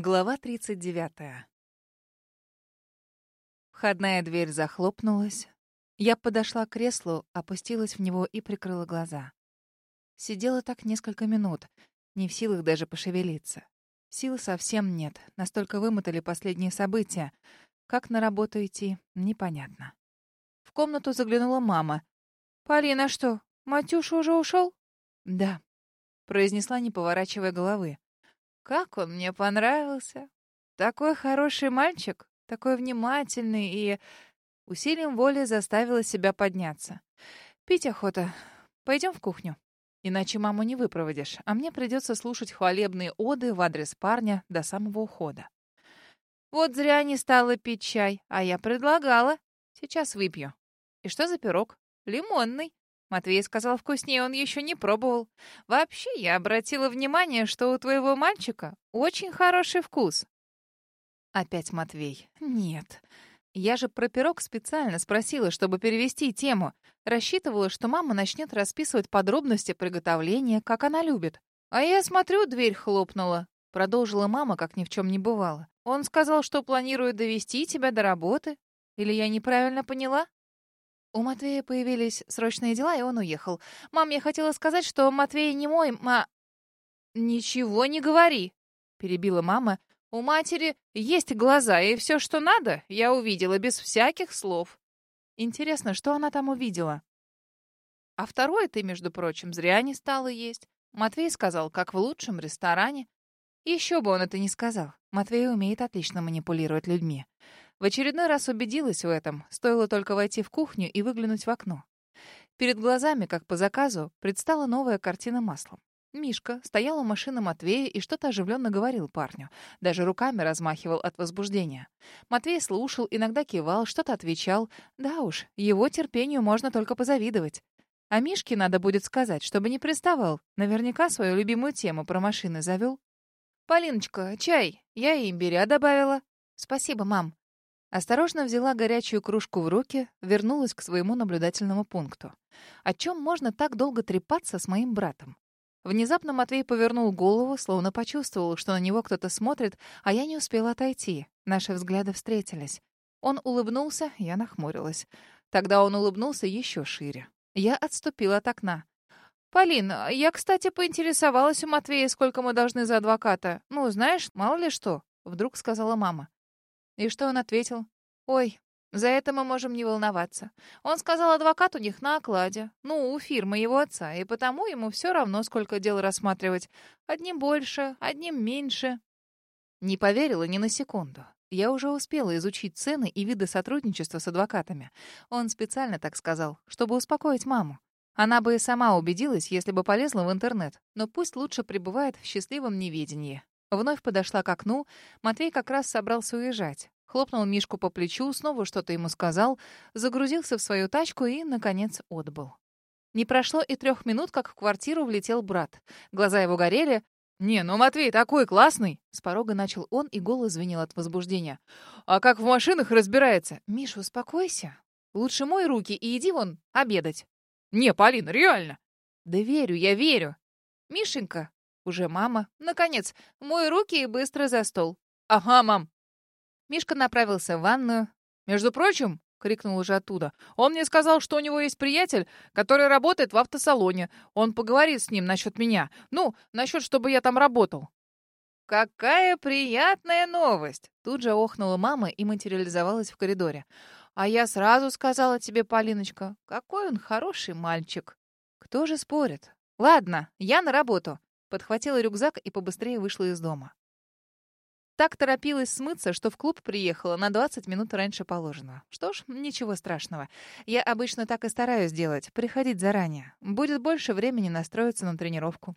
Глава 39. Входная дверь захлопнулась. Я подошла к креслу, опустилась в него и прикрыла глаза. Сидела так несколько минут, не в силах даже пошевелиться. Сил совсем нет, настолько вымотали последние события. Как на работу идти, непонятно. В комнату заглянула мама. «Полина, что, Матюша уже ушел?» «Да», — произнесла, не поворачивая головы. Как он мне понравился. Такой хороший мальчик, такой внимательный и... Усилием воли заставила себя подняться. Пить охота. Пойдем в кухню. Иначе маму не выпроводишь, а мне придется слушать хвалебные оды в адрес парня до самого ухода. Вот зря не стала пить чай, а я предлагала. Сейчас выпью. И что за пирог? Лимонный. Матвей сказал, вкуснее он еще не пробовал. Вообще, я обратила внимание, что у твоего мальчика очень хороший вкус. Опять Матвей. Нет. Я же про пирог специально спросила, чтобы перевести тему. Рассчитывала, что мама начнет расписывать подробности приготовления, как она любит. А я смотрю, дверь хлопнула. Продолжила мама, как ни в чем не бывало. Он сказал, что планирует довести тебя до работы. Или я неправильно поняла? У Матвея появились срочные дела, и он уехал. Мам, я хотела сказать, что Матвей не мой, ма... Ничего не говори, перебила мама. У матери есть глаза, и все, что надо, я увидела без всяких слов. Интересно, что она там увидела? А второе ты, между прочим, зря не стала есть. Матвей сказал, как в лучшем ресторане. Еще бы он это не сказал. Матвей умеет отлично манипулировать людьми. В очередной раз убедилась в этом, стоило только войти в кухню и выглянуть в окно. Перед глазами, как по заказу, предстала новая картина маслом. Мишка стоял у машины Матвея и что-то оживленно говорил парню. Даже руками размахивал от возбуждения. Матвей слушал, иногда кивал, что-то отвечал. Да уж, его терпению можно только позавидовать. А Мишке надо будет сказать, чтобы не приставал. Наверняка свою любимую тему про машины завел. «Полиночка, чай. Я имбиря добавила». «Спасибо, мам». Осторожно взяла горячую кружку в руки, вернулась к своему наблюдательному пункту. О чем можно так долго трепаться с моим братом? Внезапно Матвей повернул голову, словно почувствовал, что на него кто-то смотрит, а я не успела отойти. Наши взгляды встретились. Он улыбнулся, я нахмурилась. Тогда он улыбнулся еще шире. Я отступила от окна. «Полин, я, кстати, поинтересовалась у Матвея, сколько мы должны за адвоката. Ну, знаешь, мало ли что», — вдруг сказала мама. И что он ответил? «Ой, за это мы можем не волноваться. Он сказал, адвокат у них на окладе. Ну, у фирмы его отца, и потому ему все равно, сколько дел рассматривать. Одним больше, одним меньше». Не поверила ни на секунду. Я уже успела изучить цены и виды сотрудничества с адвокатами. Он специально так сказал, чтобы успокоить маму. Она бы и сама убедилась, если бы полезла в интернет, но пусть лучше пребывает в счастливом неведении. Вновь подошла к окну. Матвей как раз собрался уезжать. Хлопнул Мишку по плечу, снова что-то ему сказал, загрузился в свою тачку и, наконец, отбыл. Не прошло и трех минут, как в квартиру влетел брат. Глаза его горели. «Не, ну Матвей такой классный!» С порога начал он, и голос звенел от возбуждения. «А как в машинах разбирается?» «Миша, успокойся. Лучше мой руки и иди вон обедать». «Не, Полина, реально!» «Да верю, я верю. Мишенька, уже мама. Наконец, мой руки и быстро за стол. Ага, мам. Мишка направился в ванную. Между прочим, крикнул уже оттуда. Он мне сказал, что у него есть приятель, который работает в автосалоне. Он поговорит с ним насчет меня. Ну, насчет, чтобы я там работал. «Какая приятная новость!» Тут же охнула мама и материализовалась в коридоре. «А я сразу сказала тебе, Полиночка, какой он хороший мальчик!» «Кто же спорит? Ладно, я на работу. Подхватила рюкзак и побыстрее вышла из дома. Так торопилась смыться, что в клуб приехала на 20 минут раньше положенного. Что ж, ничего страшного. Я обычно так и стараюсь делать, приходить заранее. Будет больше времени настроиться на тренировку.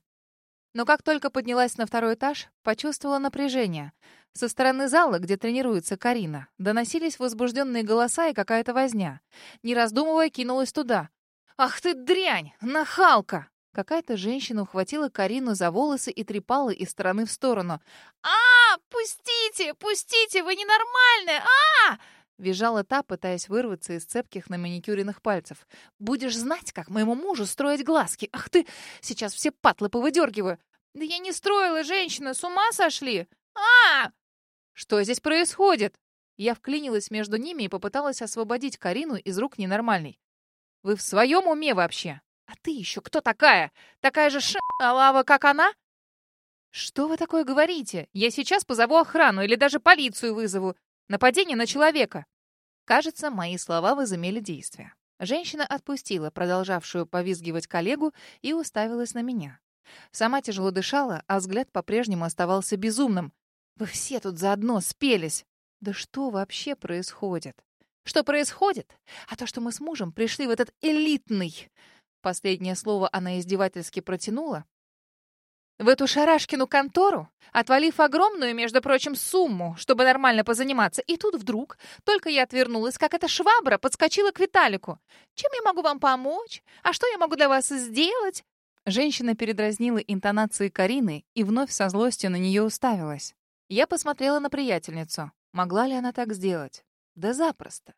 Но как только поднялась на второй этаж, почувствовала напряжение. Со стороны зала, где тренируется Карина, доносились возбужденные голоса и какая-то возня. Не раздумывая, кинулась туда. «Ах ты дрянь! Нахалка!» Какая-то женщина ухватила Карину за волосы и трепала из стороны в сторону. «А, пустите, пустите, вы ненормальные! а Визжала та, пытаясь вырваться из цепких на маникюренных пальцев. «Будешь знать, как моему мужу строить глазки! Ах ты! Сейчас все патлы повыдергиваю!» «Да я не строила, женщина, с ума сошли!» а Что здесь происходит? Я вклинилась между ними и попыталась освободить Карину из рук ненормальной. «Вы в своем уме вообще? А ты еще кто такая? Такая же шалава, как она?» «Что вы такое говорите? Я сейчас позову охрану или даже полицию вызову. Нападение на человека». Кажется, мои слова возымели действие. Женщина отпустила продолжавшую повизгивать коллегу и уставилась на меня. Сама тяжело дышала, а взгляд по-прежнему оставался безумным. «Вы все тут заодно спелись!» «Да что вообще происходит?» «Что происходит? А то, что мы с мужем пришли в этот элитный...» Последнее слово она издевательски протянула, в эту шарашкину контору, отвалив огромную, между прочим, сумму, чтобы нормально позаниматься. И тут вдруг, только я отвернулась, как эта швабра подскочила к Виталику. «Чем я могу вам помочь? А что я могу для вас сделать?» Женщина передразнила интонации Карины и вновь со злостью на нее уставилась. Я посмотрела на приятельницу. Могла ли она так сделать? Да запросто.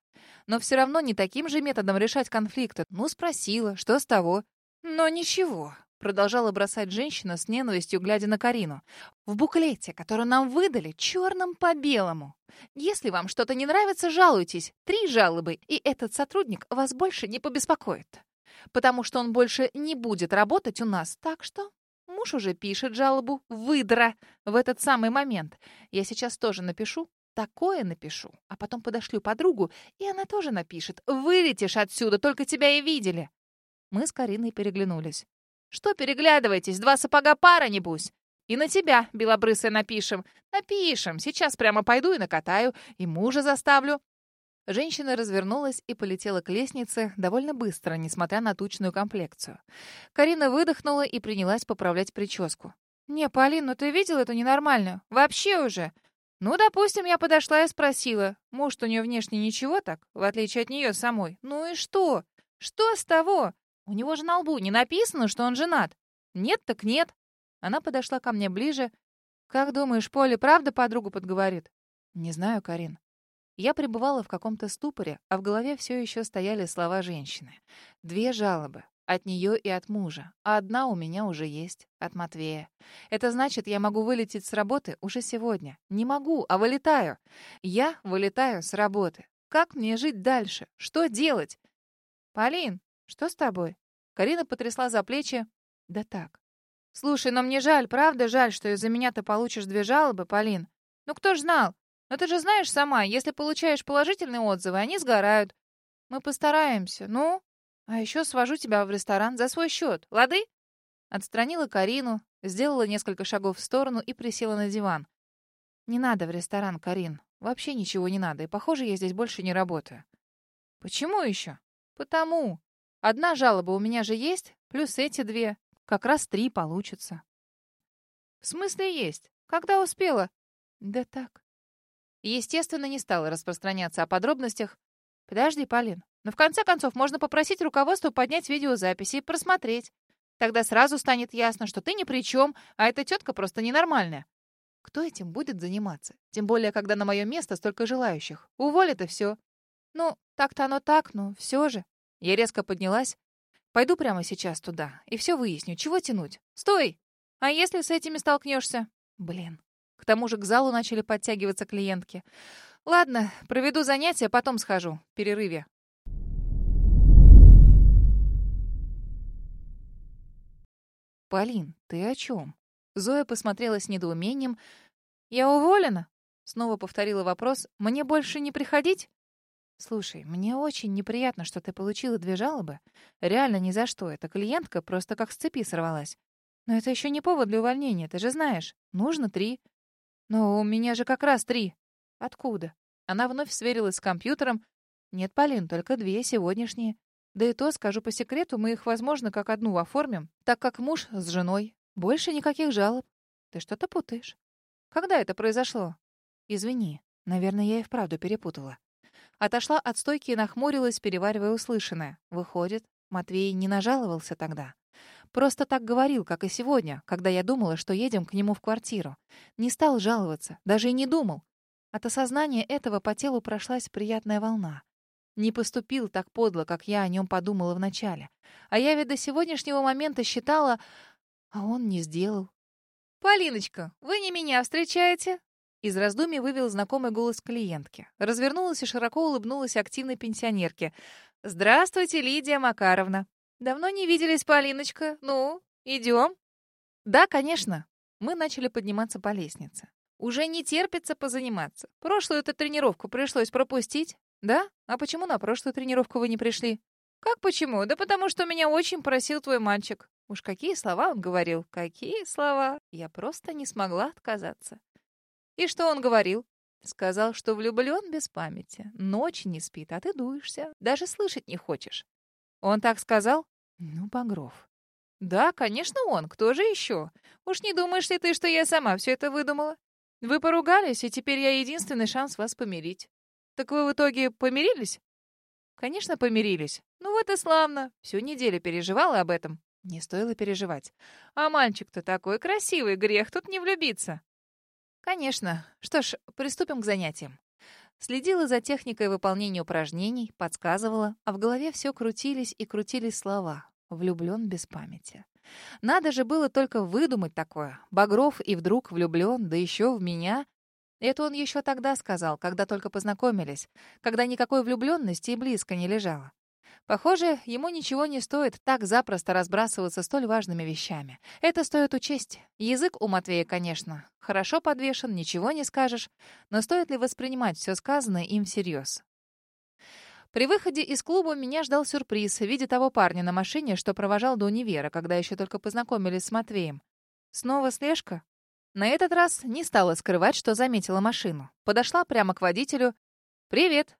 Но все равно не таким же методом решать конфликты. Ну, спросила, что с того? Но ничего. Продолжала бросать женщина с ненавистью, глядя на Карину. «В буклете, который нам выдали, черным по белому. Если вам что-то не нравится, жалуйтесь. Три жалобы, и этот сотрудник вас больше не побеспокоит. Потому что он больше не будет работать у нас. Так что муж уже пишет жалобу. Выдра в этот самый момент. Я сейчас тоже напишу. Такое напишу, а потом подошлю подругу, и она тоже напишет. «Вылетишь отсюда, только тебя и видели». Мы с Кариной переглянулись. Что переглядываетесь? Два сапога пара, небось. И на тебя, белобрысая, напишем. Напишем. Сейчас прямо пойду и накатаю, и мужа заставлю. Женщина развернулась и полетела к лестнице довольно быстро, несмотря на тучную комплекцию. Карина выдохнула и принялась поправлять прическу. «Не, Полин, ну ты видел эту ненормальную? Вообще уже!» «Ну, допустим, я подошла и спросила. Может, у нее внешне ничего так, в отличие от нее самой? Ну и что? Что с того? У него же на лбу не написано, что он женат. Нет так нет. Она подошла ко мне ближе. Как думаешь, Поле правда подругу подговорит? Не знаю, Карин. Я пребывала в каком-то ступоре, а в голове все еще стояли слова женщины. Две жалобы. От нее и от мужа. А одна у меня уже есть. От Матвея. Это значит, я могу вылететь с работы уже сегодня. Не могу, а вылетаю. Я вылетаю с работы. Как мне жить дальше? Что делать? Полин, «Что с тобой?» Карина потрясла за плечи. «Да так». «Слушай, но мне жаль, правда жаль, что из-за меня ты получишь две жалобы, Полин. Ну кто ж знал? Но ты же знаешь сама, если получаешь положительные отзывы, они сгорают. Мы постараемся, ну? А еще свожу тебя в ресторан за свой счет, лады?» Отстранила Карину, сделала несколько шагов в сторону и присела на диван. «Не надо в ресторан, Карин. Вообще ничего не надо, и, похоже, я здесь больше не работаю». «Почему еще?» «Потому. Одна жалоба у меня же есть, плюс эти две. Как раз три получится. В смысле есть? Когда успела? Да так. Естественно, не стала распространяться о подробностях. Подожди, Полин. Но в конце концов можно попросить руководство поднять видеозаписи и просмотреть. Тогда сразу станет ясно, что ты ни при чем, а эта тетка просто ненормальная. Кто этим будет заниматься? Тем более, когда на мое место столько желающих. Уволят и все. Ну, так-то оно так, но все же. Я резко поднялась. Пойду прямо сейчас туда и все выясню. Чего тянуть? Стой! А если с этими столкнешься? Блин. К тому же к залу начали подтягиваться клиентки. Ладно, проведу занятия, потом схожу. В перерыве. «Полин, ты о чем?» Зоя посмотрела с недоумением. «Я уволена?» Снова повторила вопрос. «Мне больше не приходить?» «Слушай, мне очень неприятно, что ты получила две жалобы. Реально ни за что. Эта клиентка просто как с цепи сорвалась. Но это еще не повод для увольнения, ты же знаешь. Нужно три. Но у меня же как раз три. Откуда?» Она вновь сверилась с компьютером. «Нет, Полин, только две сегодняшние. Да и то, скажу по секрету, мы их, возможно, как одну оформим, так как муж с женой. Больше никаких жалоб. Ты что-то путаешь. Когда это произошло? Извини, наверное, я и вправду перепутала. Отошла от стойки и нахмурилась, переваривая услышанное. Выходит, Матвей не нажаловался тогда. Просто так говорил, как и сегодня, когда я думала, что едем к нему в квартиру. Не стал жаловаться, даже и не думал. От осознания этого по телу прошлась приятная волна. Не поступил так подло, как я о нем подумала вначале. А я ведь до сегодняшнего момента считала... А он не сделал. «Полиночка, вы не меня встречаете?» Из раздумий вывел знакомый голос клиентки. Развернулась и широко улыбнулась активной пенсионерке. «Здравствуйте, Лидия Макаровна. Давно не виделись, Полиночка. Ну, идем?» «Да, конечно». Мы начали подниматься по лестнице. Уже не терпится позаниматься. Прошлую эту тренировку пришлось пропустить. Да? А почему на прошлую тренировку вы не пришли? Как почему? Да потому что меня очень просил твой мальчик. Уж какие слова он говорил. Какие слова? Я просто не смогла отказаться. И что он говорил? Сказал, что влюблен без памяти. Ночь не спит, а ты дуешься. Даже слышать не хочешь. Он так сказал? Ну, Багров. Да, конечно, он. Кто же еще? Уж не думаешь ли ты, что я сама все это выдумала? Вы поругались, и теперь я единственный шанс вас помирить. Так вы в итоге помирились? Конечно, помирились. Ну вот и славно. Всю неделю переживала об этом. Не стоило переживать. А мальчик-то такой красивый, грех тут не влюбиться. Конечно. Что ж, приступим к занятиям. Следила за техникой выполнения упражнений, подсказывала, а в голове все крутились и крутились слова. Влюблен без памяти. Надо же было только выдумать такое. Багров и вдруг влюблен, да еще в меня. Это он еще тогда сказал, когда только познакомились, когда никакой влюбленности и близко не лежало. Похоже, ему ничего не стоит так запросто разбрасываться столь важными вещами. Это стоит учесть. Язык у Матвея, конечно, хорошо подвешен, ничего не скажешь, но стоит ли воспринимать все сказанное им всерьез? При выходе из клуба меня ждал сюрприз в виде того парня на машине, что провожал до универа, когда еще только познакомились с Матвеем. Снова слежка? На этот раз не стала скрывать, что заметила машину. Подошла прямо к водителю. «Привет!»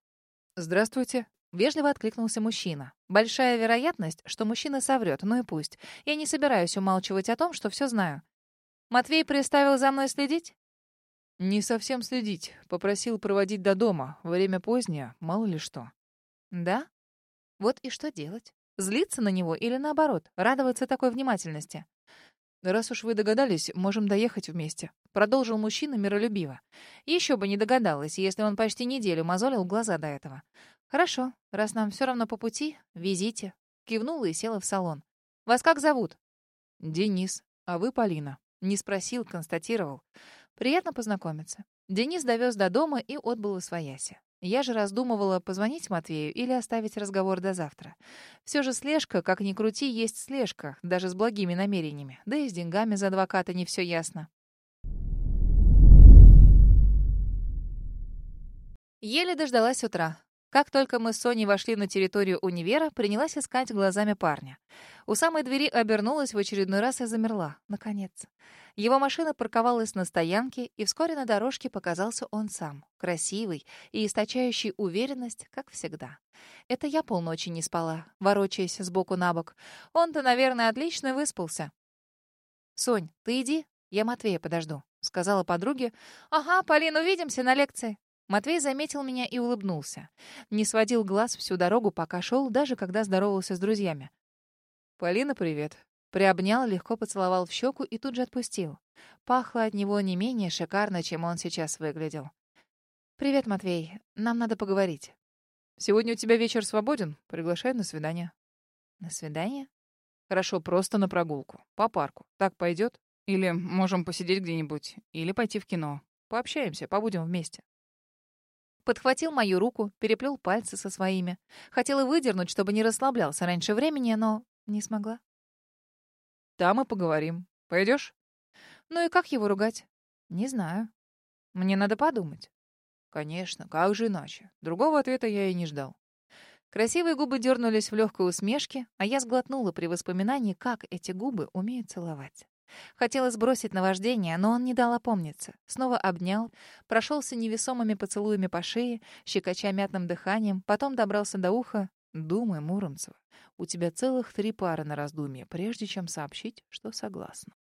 «Здравствуйте!» Вежливо откликнулся мужчина. Большая вероятность, что мужчина соврет, ну и пусть. Я не собираюсь умалчивать о том, что все знаю. Матвей приставил за мной следить? Не совсем следить. Попросил проводить до дома. Время позднее, мало ли что. Да? Вот и что делать? Злиться на него или наоборот, радоваться такой внимательности? «Раз уж вы догадались, можем доехать вместе», — продолжил мужчина миролюбиво. Еще бы не догадалась, если он почти неделю мозолил глаза до этого. «Хорошо, раз нам все равно по пути, везите». Кивнула и села в салон. «Вас как зовут?» «Денис. А вы Полина?» Не спросил, констатировал. «Приятно познакомиться». Денис довез до дома и отбыл из свояси. Я же раздумывала, позвонить Матвею или оставить разговор до завтра. Все же слежка, как ни крути, есть слежка, даже с благими намерениями. Да и с деньгами за адвоката не все ясно. Еле дождалась утра. Как только мы с Соней вошли на территорию универа, принялась искать глазами парня. У самой двери обернулась в очередной раз и замерла. Наконец. Его машина парковалась на стоянке, и вскоре на дорожке показался он сам, красивый и источающий уверенность, как всегда. Это я полночи не спала, ворочаясь сбоку на бок. Он-то, наверное, отлично выспался. «Сонь, ты иди, я Матвея подожду», — сказала подруге. «Ага, Полин, увидимся на лекции». Матвей заметил меня и улыбнулся. Не сводил глаз всю дорогу, пока шел, даже когда здоровался с друзьями. «Полина, привет. Приобнял, легко поцеловал в щеку и тут же отпустил. Пахло от него не менее шикарно, чем он сейчас выглядел. «Привет, Матвей. Нам надо поговорить». «Сегодня у тебя вечер свободен? Приглашаю на свидание». «На свидание?» «Хорошо, просто на прогулку. По парку. Так пойдет? Или можем посидеть где-нибудь. Или пойти в кино. Пообщаемся, побудем вместе». Подхватил мою руку, переплел пальцы со своими. Хотела выдернуть, чтобы не расслаблялся раньше времени, но не смогла. Там и поговорим. Пойдешь? Ну и как его ругать? Не знаю. Мне надо подумать. Конечно, как же иначе? Другого ответа я и не ждал. Красивые губы дернулись в легкой усмешке, а я сглотнула при воспоминании, как эти губы умеют целовать. Хотела сбросить наваждение, но он не дал опомниться. Снова обнял, прошелся невесомыми поцелуями по шее, щекоча мятным дыханием, потом добрался до уха. «Думай, Муромцева, у тебя целых три пары на раздумье, прежде чем сообщить, что согласна.